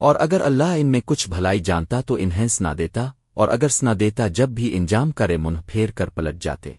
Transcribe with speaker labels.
Speaker 1: اور اگر اللہ ان میں کچھ بھلائی جانتا تو انہیں سنا دیتا اور اگر سنا دیتا جب بھی انجام کرے منہ پھیر کر پلٹ جاتے۔